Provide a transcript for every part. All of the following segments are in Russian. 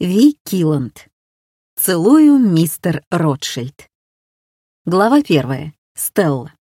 Ви Килланд. Целую, мистер Ротшильд. Глава первая. Стелла.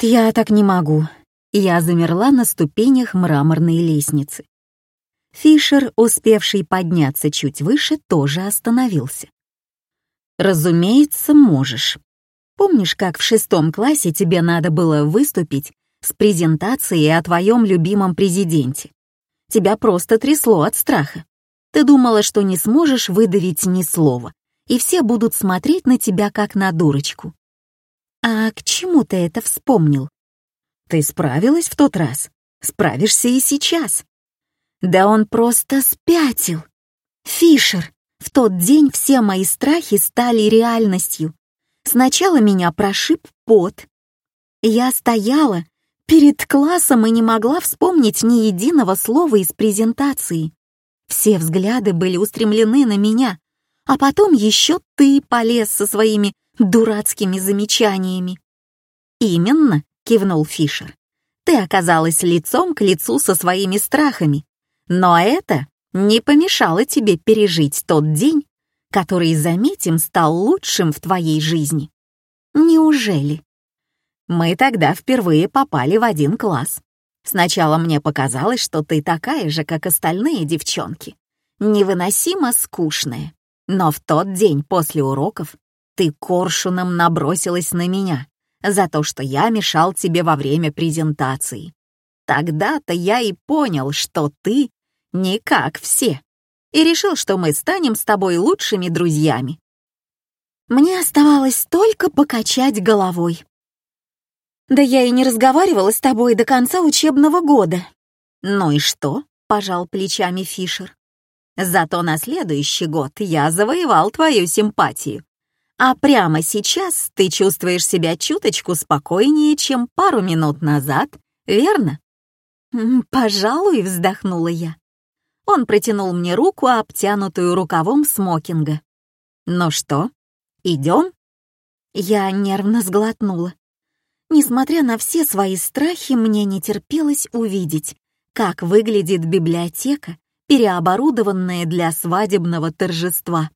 Нет, я так не могу. Я замерла на ступенях мраморной лестницы. Фишер, успевший подняться чуть выше, тоже остановился. «Разумеется, можешь. Помнишь, как в шестом классе тебе надо было выступить с презентацией о твоем любимом президенте? Тебя просто трясло от страха. Ты думала, что не сможешь выдавить ни слова, и все будут смотреть на тебя как на дурочку. А к чему ты это вспомнил? Ты справилась в тот раз, справишься и сейчас. Да он просто спятил. Фишер, в тот день все мои страхи стали реальностью. Сначала меня прошиб пот. Я стояла перед классом и не могла вспомнить ни единого слова из презентации. Все взгляды были устремлены на меня, а потом еще ты полез со своими дурацкими замечаниями. «Именно», — кивнул Фишер. «Ты оказалась лицом к лицу со своими страхами, но это не помешало тебе пережить тот день, который, заметим, стал лучшим в твоей жизни. Неужели? Мы тогда впервые попали в один класс. Сначала мне показалось, что ты такая же, как остальные девчонки, невыносимо скучная. Но в тот день после уроков ты коршуном набросилась на меня за то, что я мешал тебе во время презентации. Тогда-то я и понял, что ты не как все, и решил, что мы станем с тобой лучшими друзьями. Мне оставалось только покачать головой. Да я и не разговаривала с тобой до конца учебного года. Ну и что? пожал плечами Фишер. Зато на следующий год я завоевал твою симпатию. А прямо сейчас ты чувствуешь себя чуточку спокойнее, чем пару минут назад, верно? «Пожалуй», — вздохнула я. Он протянул мне руку, обтянутую рукавом смокинга. «Ну что, идем?» Я нервно сглотнула. Несмотря на все свои страхи, мне не терпелось увидеть, как выглядит библиотека, переоборудованная для свадебного торжества.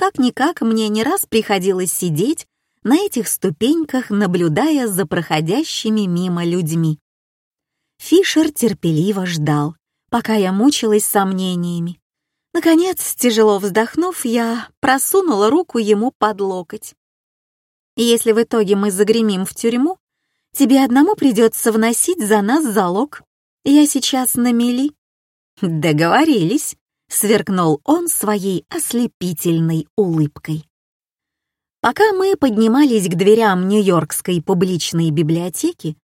Как-никак мне не раз приходилось сидеть на этих ступеньках, наблюдая за проходящими мимо людьми. Фишер терпеливо ждал, пока я мучилась сомнениями. Наконец, тяжело вздохнув, я просунула руку ему под локоть. «Если в итоге мы загремим в тюрьму, тебе одному придется вносить за нас залог. Я сейчас на мели». «Договорились», сверкнул он своей ослепительной улыбкой. Пока мы поднимались к дверям Нью-Йоркской публичной библиотеки,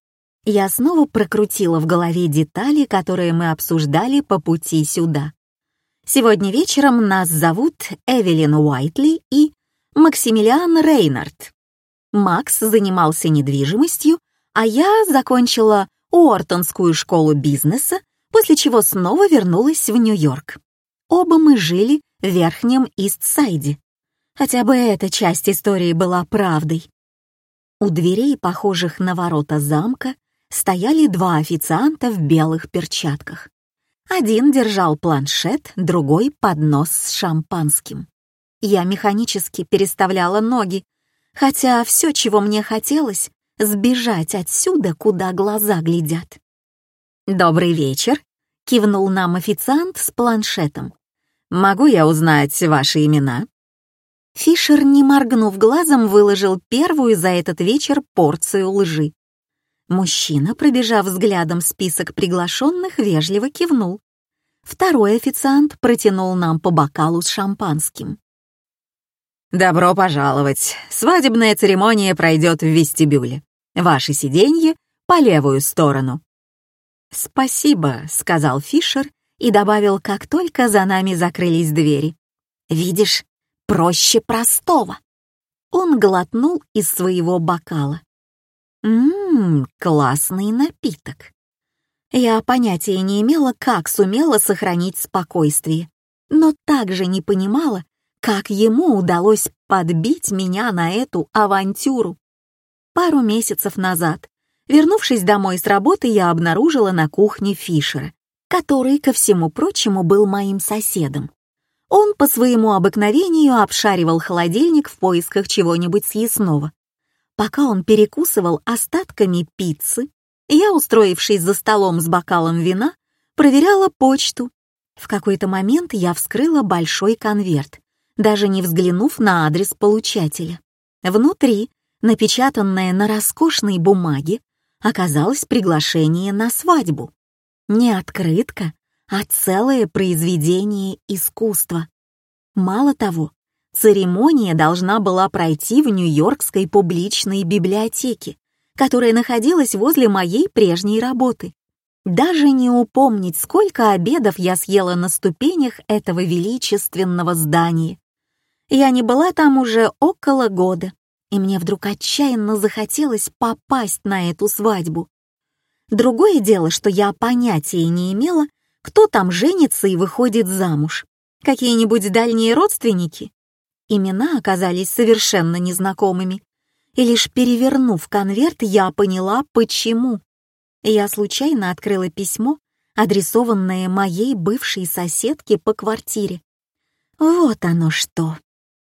я снова прокрутила в голове детали, которые мы обсуждали по пути сюда. Сегодня вечером нас зовут Эвелин Уайтли и Максимилиан Рейнард. Макс занимался недвижимостью, а я закончила Уортонскую школу бизнеса, после чего снова вернулась в Нью-Йорк. Оба мы жили в Верхнем Ист-Сайде. Хотя бы эта часть истории была правдой. У дверей, похожих на ворота замка, стояли два официанта в белых перчатках. Один держал планшет, другой — поднос с шампанским. Я механически переставляла ноги, хотя все, чего мне хотелось, сбежать отсюда, куда глаза глядят. «Добрый вечер», — кивнул нам официант с планшетом. «Могу я узнать ваши имена?» Фишер, не моргнув глазом, выложил первую за этот вечер порцию лжи. Мужчина, пробежав взглядом список приглашенных, вежливо кивнул. Второй официант протянул нам по бокалу с шампанским. «Добро пожаловать! Свадебная церемония пройдет в вестибюле. Ваше сиденье по левую сторону». «Спасибо», — сказал Фишер и добавил, как только за нами закрылись двери. «Видишь, проще простого». Он глотнул из своего бокала. Ммм, классный напиток. Я понятия не имела, как сумела сохранить спокойствие, но также не понимала, как ему удалось подбить меня на эту авантюру. Пару месяцев назад, вернувшись домой с работы, я обнаружила на кухне Фишера, который, ко всему прочему, был моим соседом. Он по своему обыкновению обшаривал холодильник в поисках чего-нибудь съестного. Пока он перекусывал остатками пиццы, я, устроившись за столом с бокалом вина, проверяла почту. В какой-то момент я вскрыла большой конверт, даже не взглянув на адрес получателя. Внутри, напечатанное на роскошной бумаге, оказалось приглашение на свадьбу. Не открытка, а целое произведение искусства. Мало того, церемония должна была пройти в Нью-Йоркской публичной библиотеке, которая находилась возле моей прежней работы. Даже не упомнить, сколько обедов я съела на ступенях этого величественного здания. Я не была там уже около года, и мне вдруг отчаянно захотелось попасть на эту свадьбу. Другое дело, что я понятия не имела, кто там женится и выходит замуж. Какие-нибудь дальние родственники? Имена оказались совершенно незнакомыми. И лишь перевернув конверт, я поняла, почему. Я случайно открыла письмо, адресованное моей бывшей соседке по квартире. Вот оно что.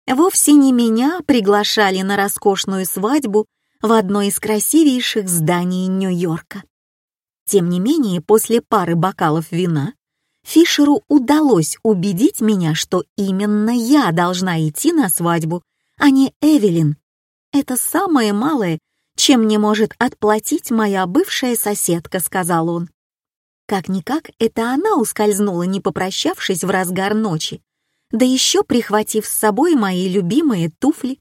Вовсе не меня приглашали на роскошную свадьбу в одно из красивейших зданий Нью-Йорка. Тем не менее, после пары бокалов вина Фишеру удалось убедить меня, что именно я должна идти на свадьбу, а не Эвелин. Это самое малое, чем мне может отплатить моя бывшая соседка, сказал он. Как-никак, это она ускользнула, не попрощавшись в разгар ночи, да еще прихватив с собой мои любимые туфли,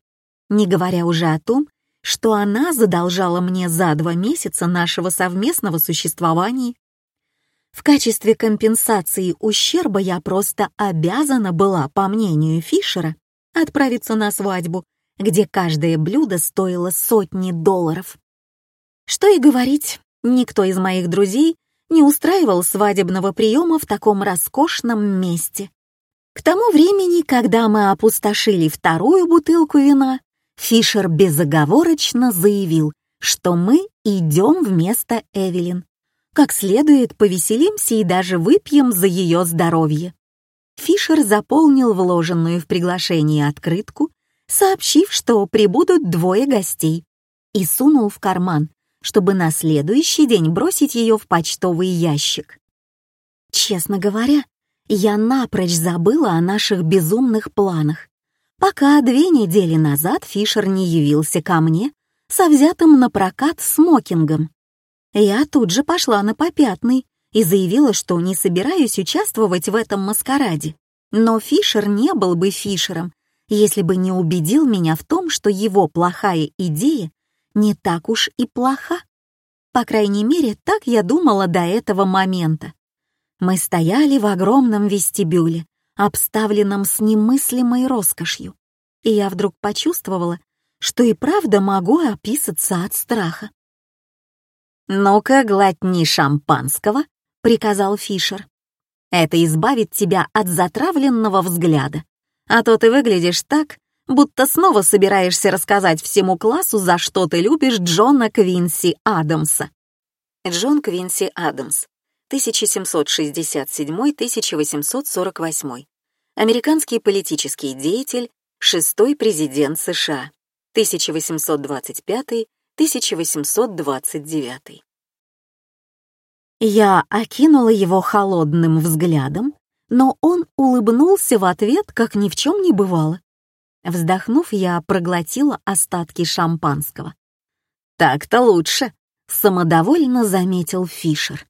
не говоря уже о том, что она задолжала мне за два месяца нашего совместного существования. В качестве компенсации ущерба я просто обязана была, по мнению Фишера, отправиться на свадьбу, где каждое блюдо стоило сотни долларов. Что и говорить, никто из моих друзей не устраивал свадебного приема в таком роскошном месте. К тому времени, когда мы опустошили вторую бутылку вина, Фишер безоговорочно заявил, что мы идем вместо Эвелин. Как следует повеселимся и даже выпьем за ее здоровье. Фишер заполнил вложенную в приглашение открытку, сообщив, что прибудут двое гостей, и сунул в карман, чтобы на следующий день бросить ее в почтовый ящик. Честно говоря, я напрочь забыла о наших безумных планах пока две недели назад Фишер не явился ко мне со взятым на прокат смокингом. Я тут же пошла на попятный и заявила, что не собираюсь участвовать в этом маскараде. Но Фишер не был бы Фишером, если бы не убедил меня в том, что его плохая идея не так уж и плоха. По крайней мере, так я думала до этого момента. Мы стояли в огромном вестибюле, обставленном с немыслимой роскошью, и я вдруг почувствовала, что и правда могу описаться от страха. «Ну-ка, глотни шампанского», — приказал Фишер. «Это избавит тебя от затравленного взгляда, а то ты выглядишь так, будто снова собираешься рассказать всему классу, за что ты любишь Джона Квинси Адамса». Джон Квинси Адамс, 1767-1848. Американский политический деятель, шестой президент США, 1825-1829. Я окинула его холодным взглядом, но он улыбнулся в ответ, как ни в чем не бывало. Вздохнув, я проглотила остатки шампанского. «Так-то лучше», — самодовольно заметил Фишер.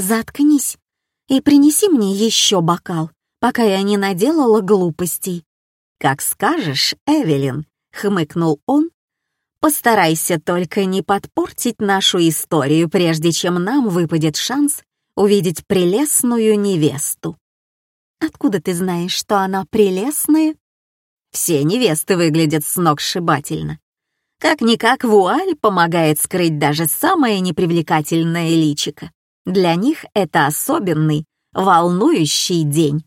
«Заткнись и принеси мне еще бокал, пока я не наделала глупостей». «Как скажешь, Эвелин», — хмыкнул он. «Постарайся только не подпортить нашу историю, прежде чем нам выпадет шанс увидеть прелестную невесту». «Откуда ты знаешь, что она прелестная?» «Все невесты выглядят сногсшибательно. Как-никак вуаль помогает скрыть даже самое непривлекательное личико. Для них это особенный, волнующий день.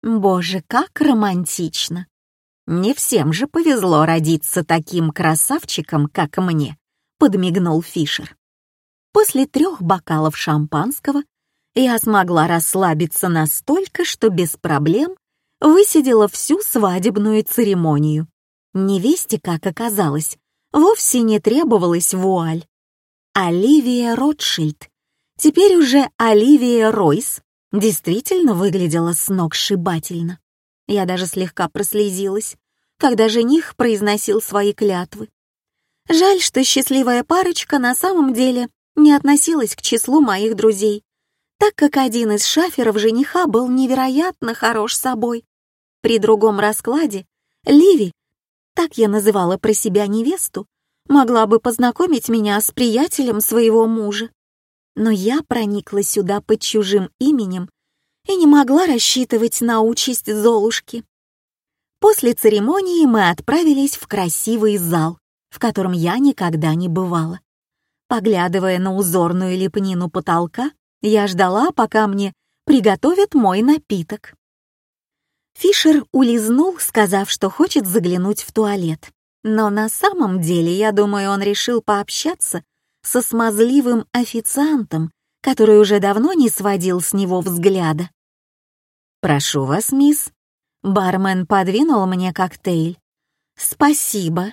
Боже, как романтично! Не всем же повезло родиться таким красавчиком, как мне, подмигнул Фишер. После трех бокалов шампанского я смогла расслабиться настолько, что без проблем высидела всю свадебную церемонию. Невесте, как оказалось, вовсе не требовалась вуаль. Оливия Ротшильд, теперь уже Оливия Ройс, действительно выглядела сногсшибательно. Я даже слегка прослезилась, когда жених произносил свои клятвы. Жаль, что счастливая парочка на самом деле не относилась к числу моих друзей, так как один из шаферов жениха был невероятно хорош собой. При другом раскладе Ливи, так я называла про себя невесту, могла бы познакомить меня с приятелем своего мужа. Но я проникла сюда под чужим именем и не могла рассчитывать на участь Золушки. После церемонии мы отправились в красивый зал, в котором я никогда не бывала. Поглядывая на узорную лепнину потолка, я ждала, пока мне приготовят мой напиток. Фишер улизнул, сказав, что хочет заглянуть в туалет. Но на самом деле, я думаю, он решил пообщаться со смазливым официантом, который уже давно не сводил с него взгляда. «Прошу вас, мисс». Бармен подвинул мне коктейль. «Спасибо».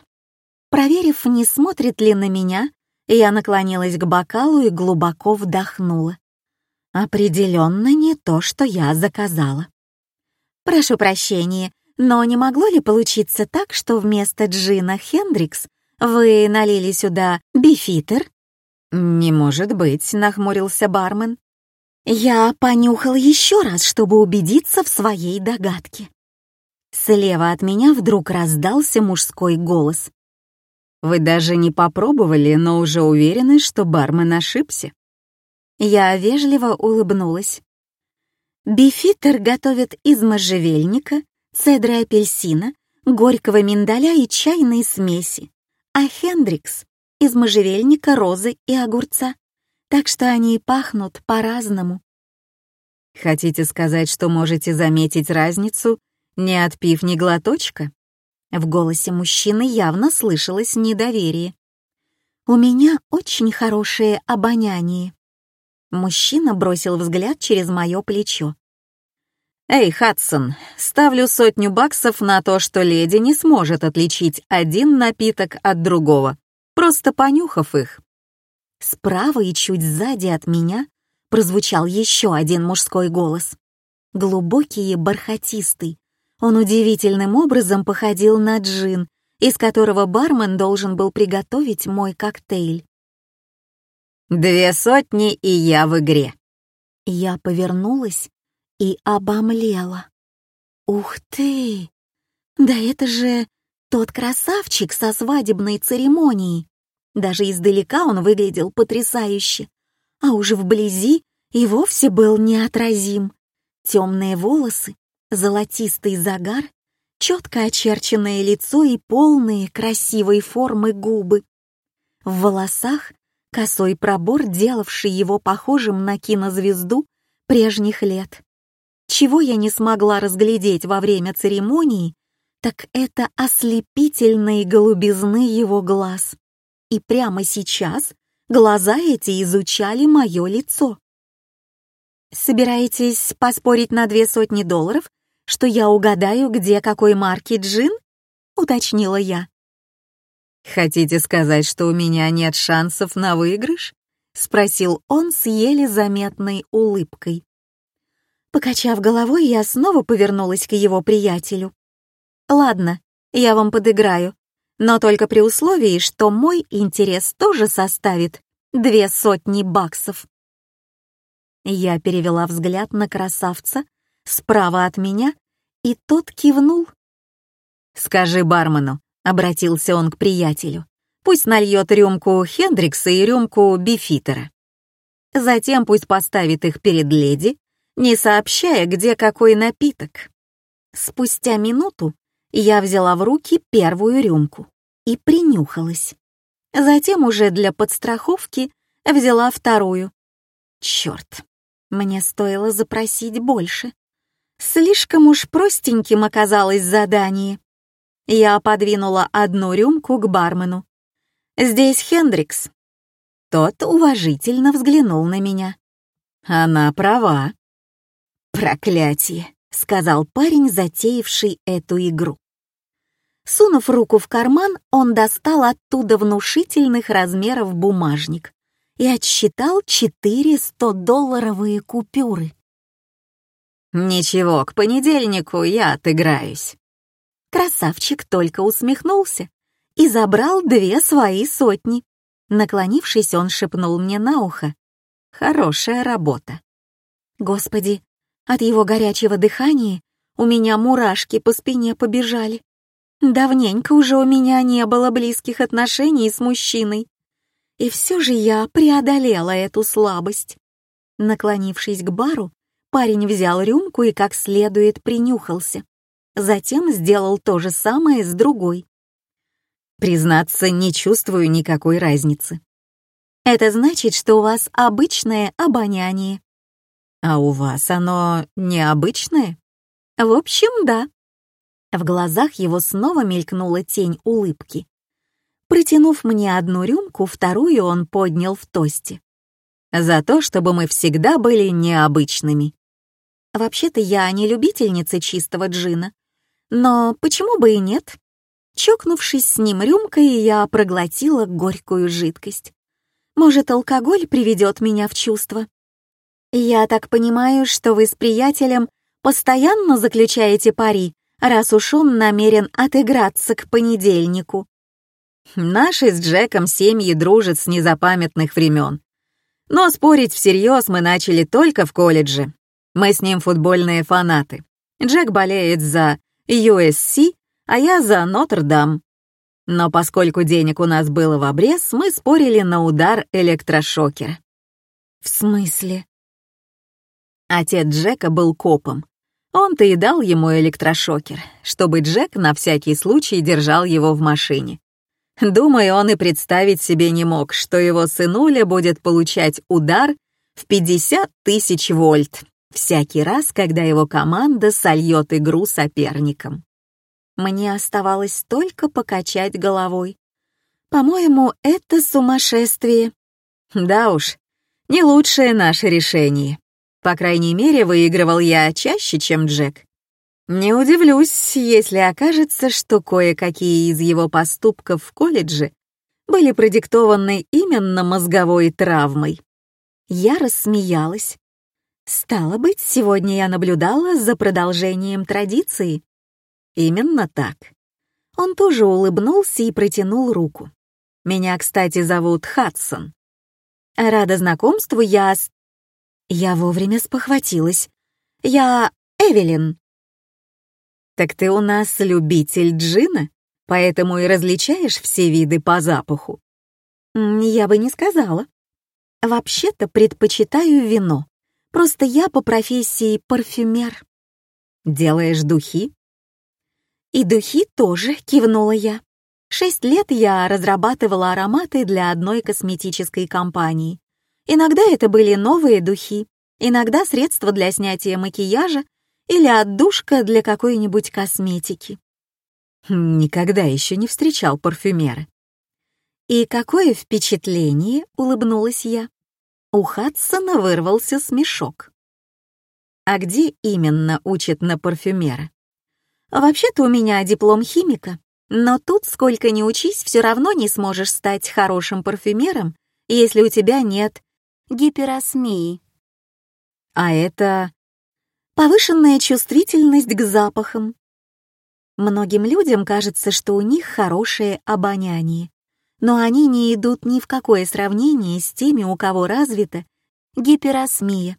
Проверив, не смотрит ли на меня, я наклонилась к бокалу и глубоко вдохнула. Определенно не то, что я заказала. «Прошу прощения, но не могло ли получиться так, что вместо джина Хендрикс вы налили сюда бифитер?» «Не может быть», — нахмурился бармен. Я понюхал еще раз, чтобы убедиться в своей догадке. Слева от меня вдруг раздался мужской голос. «Вы даже не попробовали, но уже уверены, что бармен ошибся?» Я вежливо улыбнулась. Бифитер готовят из можжевельника, цедры апельсина, горького миндаля и чайной смеси, а Хендрикс — из можжевельника, розы и огурца, так что они пахнут по-разному. Хотите сказать, что можете заметить разницу, не отпив ни глоточка? В голосе мужчины явно слышалось недоверие. «У меня очень хорошее обоняние», Мужчина бросил взгляд через мое плечо. «Эй, Хадсон, ставлю сотню баксов на то, что леди не сможет отличить один напиток от другого, просто понюхав их». Справа и чуть сзади от меня прозвучал еще один мужской голос. Глубокий и бархатистый. Он удивительным образом походил на джин, из которого бармен должен был приготовить мой коктейль. Две сотни, и я в игре. Я повернулась и обомлела. Ух ты! Да это же тот красавчик со свадебной церемонией. Даже издалека он выглядел потрясающе, а уже вблизи и вовсе был неотразим. Темные волосы, золотистый загар, четко очерченное лицо и полные красивой формы губы. В волосах косой пробор, делавший его похожим на кинозвезду прежних лет. Чего я не смогла разглядеть во время церемонии, так это ослепительные голубизны его глаз. И прямо сейчас глаза эти изучали мое лицо. «Собираетесь поспорить на две сотни долларов, что я угадаю, где какой марки джин?» — уточнила я. «Хотите сказать, что у меня нет шансов на выигрыш?» — спросил он с еле заметной улыбкой. Покачав головой, я снова повернулась к его приятелю. «Ладно, я вам подыграю, но только при условии, что мой интерес тоже составит две сотни баксов». Я перевела взгляд на красавца справа от меня, и тот кивнул. «Скажи бармену, — обратился он к приятелю. «Пусть нальет рюмку Хендрикса и рюмку Бифитера. Затем пусть поставит их перед леди, не сообщая, где какой напиток». Спустя минуту я взяла в руки первую рюмку и принюхалась. Затем уже для подстраховки взяла вторую. Черт, мне стоило запросить больше. Слишком уж простеньким оказалось задание. Я подвинула одну рюмку к бармену. «Здесь Хендрикс». Тот уважительно взглянул на меня. «Она права». «Проклятие», — сказал парень, затеявший эту игру. Сунув руку в карман, он достал оттуда внушительных размеров бумажник и отсчитал четыре 100-долларовые купюры. «Ничего, к понедельнику я отыграюсь». Красавчик только усмехнулся и забрал две свои сотни. Наклонившись, он шепнул мне на ухо. «Хорошая работа». Господи, от его горячего дыхания у меня мурашки по спине побежали. Давненько уже у меня не было близких отношений с мужчиной. И все же я преодолела эту слабость. Наклонившись к бару, парень взял рюмку и как следует принюхался. Затем сделал то же самое с другой. Признаться, не чувствую никакой разницы. Это значит, что у вас обычное обоняние. А у вас оно необычное? В общем, да. В глазах его снова мелькнула тень улыбки. Протянув мне одну рюмку, вторую он поднял в тосте. За то, чтобы мы всегда были необычными. Вообще-то я не любительница чистого джина, но почему бы и нет? Чокнувшись с ним рюмкой, я проглотила горькую жидкость. Может, алкоголь приведет меня в чувство? Я так понимаю, что вы с приятелем постоянно заключаете пари, раз уж он намерен отыграться к понедельнику. Наши с Джеком семьи дружат с незапамятных времен. Но спорить всерьез мы начали только в колледже. Мы с ним футбольные фанаты. Джек болеет за USC, а я за Нотр-Дам. Но поскольку денег у нас было в обрез, мы спорили на удар электрошокера. В смысле? Отец Джека был копом. Он-то и дал ему электрошокер, чтобы Джек на всякий случай держал его в машине. Думаю, он и представить себе не мог, что его сынуля будет получать удар в 50 тысяч вольт всякий раз, когда его команда сольет игру соперникам. Мне оставалось только покачать головой. По-моему, это сумасшествие. Да уж, не лучшее наше решение. По крайней мере, выигрывал я чаще, чем Джек. Не удивлюсь, если окажется, что кое-какие из его поступков в колледже были продиктованы именно мозговой травмой. Я рассмеялась, Стало быть, сегодня я наблюдала за продолжением традиции. Именно так. Он тоже улыбнулся и протянул руку. Меня, кстати, зовут Хадсон. Рада знакомству, я. Я вовремя спохватилась. Я Эвелин. Так ты у нас любитель джина, поэтому и различаешь все виды по запаху. Я бы не сказала. Вообще-то предпочитаю вино. Просто я по профессии парфюмер. Делаешь духи? И духи тоже, кивнула я. Шесть лет я разрабатывала ароматы для одной косметической компании. Иногда это были новые духи, иногда средства для снятия макияжа или отдушка для какой-нибудь косметики. Никогда еще не встречал парфюмера. «И какое впечатление?» — улыбнулась я. У Хадсона вырвался смешок. «А где именно учат на парфюмера?» «Вообще-то у меня диплом химика, но тут, сколько ни учись, все равно не сможешь стать хорошим парфюмером, если у тебя нет гиперосмии». «А это...» «Повышенная чувствительность к запахам». Многим людям кажется, что у них хорошее обоняние, но они не идут ни в какое сравнение с теми, у кого развита гиперосмия.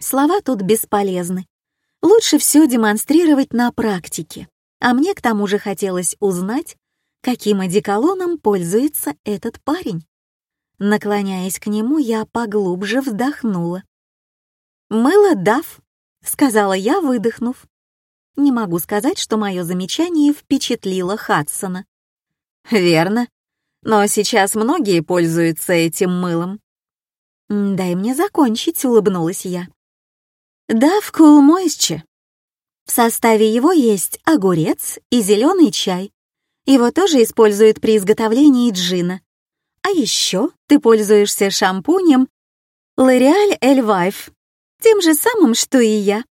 Слова тут бесполезны. Лучше все демонстрировать на практике. А мне к тому же хотелось узнать, каким одеколоном пользуется этот парень. Наклоняясь к нему, я поглубже вздохнула. «Мыло Дав», — сказала я, выдохнув. Не могу сказать, что мое замечание впечатлило Хадсона. Верно. Но сейчас многие пользуются этим мылом. «Дай мне закончить», — улыбнулась я. Да, в Cool Moisture. В составе его есть огурец и зеленый чай. Его тоже используют при изготовлении джина. А еще ты пользуешься шампунем L'Oreal Elvive, тем же самым, что и я.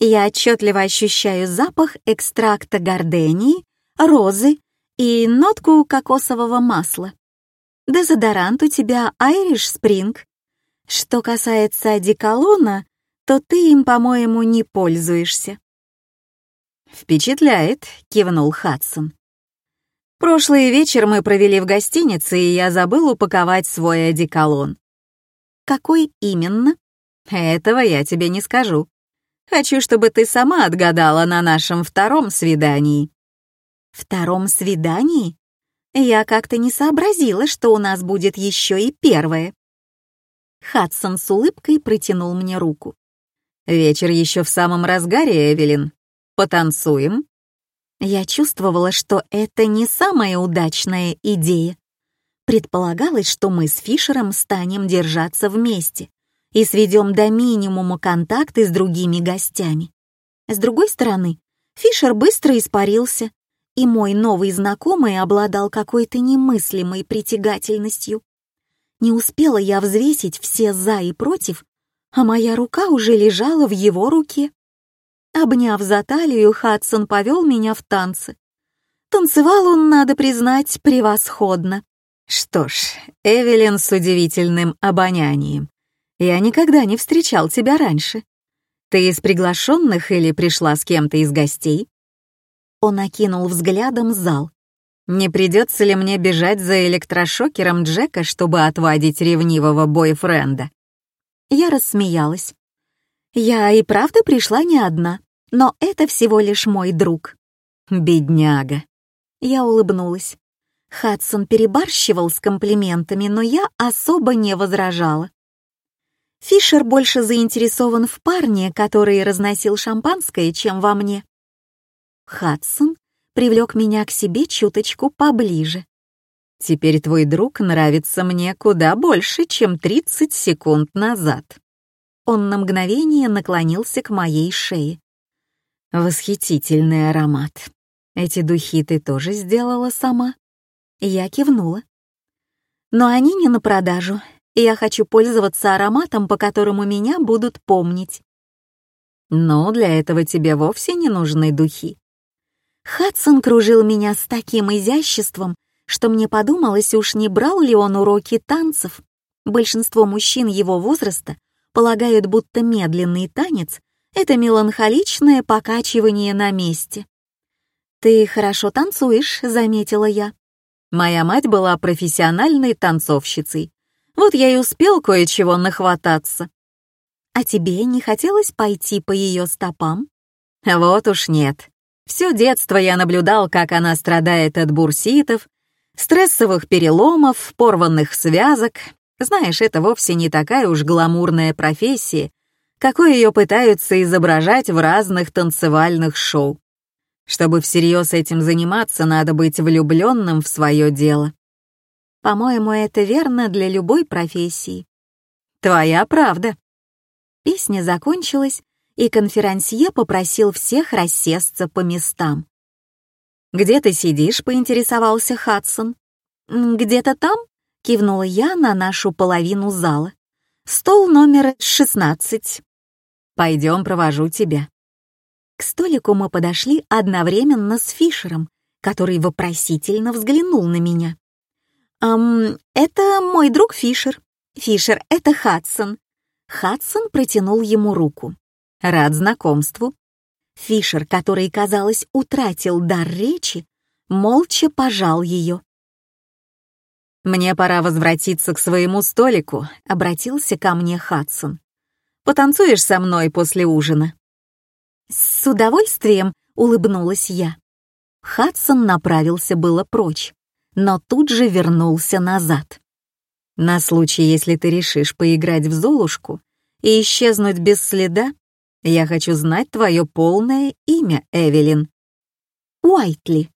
Я отчетливо ощущаю запах экстракта гордении, розы и нотку кокосового масла. Дезодорант у тебя Irish Spring. Что касается одеколона, то ты им, по-моему, не пользуешься. «Впечатляет», — кивнул Хадсон. «Прошлый вечер мы провели в гостинице, и я забыл упаковать свой одеколон». «Какой именно?» «Этого я тебе не скажу. Хочу, чтобы ты сама отгадала на нашем втором свидании». «Втором свидании? Я как-то не сообразила, что у нас будет еще и первое». Хадсон с улыбкой протянул мне руку. «Вечер еще в самом разгаре, Эвелин. Потанцуем?» Я чувствовала, что это не самая удачная идея. Предполагалось, что мы с Фишером станем держаться вместе и сведем до минимума контакты с другими гостями. С другой стороны, Фишер быстро испарился, и мой новый знакомый обладал какой-то немыслимой притягательностью. Не успела я взвесить все «за» и «против», а моя рука уже лежала в его руке. Обняв за талию, Хадсон повел меня в танцы. Танцевал он, надо признать, превосходно. Что ж, Эвелин с удивительным обонянием. Я никогда не встречал тебя раньше. Ты из приглашенных или пришла с кем-то из гостей? Он окинул взглядом зал. Не придется ли мне бежать за электрошокером Джека, чтобы отвадить ревнивого бойфренда? Я рассмеялась. Я и правда пришла не одна, но это всего лишь мой друг. Бедняга. Я улыбнулась. Хадсон перебарщивал с комплиментами, но я особо не возражала. Фишер больше заинтересован в парне, который разносил шампанское, чем во мне. Хадсон привлек меня к себе чуточку поближе. «Теперь твой друг нравится мне куда больше, чем 30 секунд назад». Он на мгновение наклонился к моей шее. «Восхитительный аромат. Эти духи ты тоже сделала сама?» Я кивнула. «Но они не на продажу, я хочу пользоваться ароматом, по которому меня будут помнить». «Но для этого тебе вовсе не нужны духи». Хадсон кружил меня с таким изяществом, что мне подумалось, уж не брал ли он уроки танцев. Большинство мужчин его возраста полагают, будто медленный танец — это меланхоличное покачивание на месте. «Ты хорошо танцуешь», — заметила я. Моя мать была профессиональной танцовщицей. Вот я и успел кое-чего нахвататься. А тебе не хотелось пойти по ее стопам? Вот уж нет. Все детство я наблюдал, как она страдает от бурситов, стрессовых переломов, порванных связок, знаешь, это вовсе не такая уж гламурная профессия, какой ее пытаются изображать в разных танцевальных шоу. Чтобы всерьез этим заниматься, надо быть влюбленным в свое дело. По-моему, это верно для любой профессии. Твоя правда. Песня закончилась, и конферансье попросил всех рассесться по местам. «Где ты сидишь?» — поинтересовался Хадсон. «Где-то там?» — кивнула я на нашу половину зала. «Стол номер 16». «Пойдем, провожу тебя». К столику мы подошли одновременно с Фишером, который вопросительно взглянул на меня. «Эм, это мой друг Фишер. Фишер, это Хадсон». Хадсон протянул ему руку. «Рад знакомству». Фишер, который, казалось, утратил дар речи, молча пожал ее. «Мне пора возвратиться к своему столику», — обратился ко мне Хадсон. «Потанцуешь со мной после ужина?» «С удовольствием», — улыбнулась я. Хадсон направился было прочь, но тут же вернулся назад. «На случай, если ты решишь поиграть в Золушку и исчезнуть без следа, я хочу знать твое полное имя, Эвелин». «Уайтли».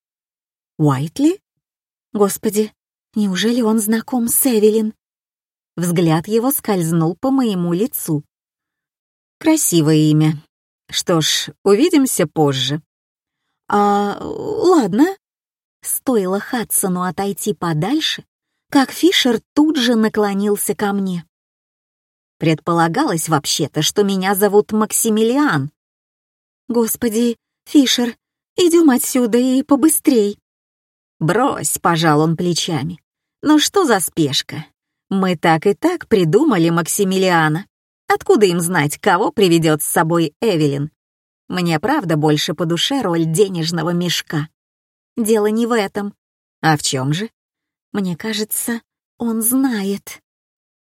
«Уайтли?» Господи, неужели он знаком с Эвелин? Взгляд его скользнул по моему лицу. Красивое имя. Что ж, увидимся позже. А, ладно. Стоило Хадсону отойти подальше, как Фишер тут же наклонился ко мне. Предполагалось вообще-то, что меня зовут Максимилиан. Господи, Фишер, идем отсюда и побыстрей. Брось, пожал он плечами. Ну что за спешка? Мы так и так придумали Максимилиана. Откуда им знать, кого приведет с собой Эвелин? Мне правда больше по душе роль денежного мешка. Дело не в этом. А в чем же? Мне кажется, он знает.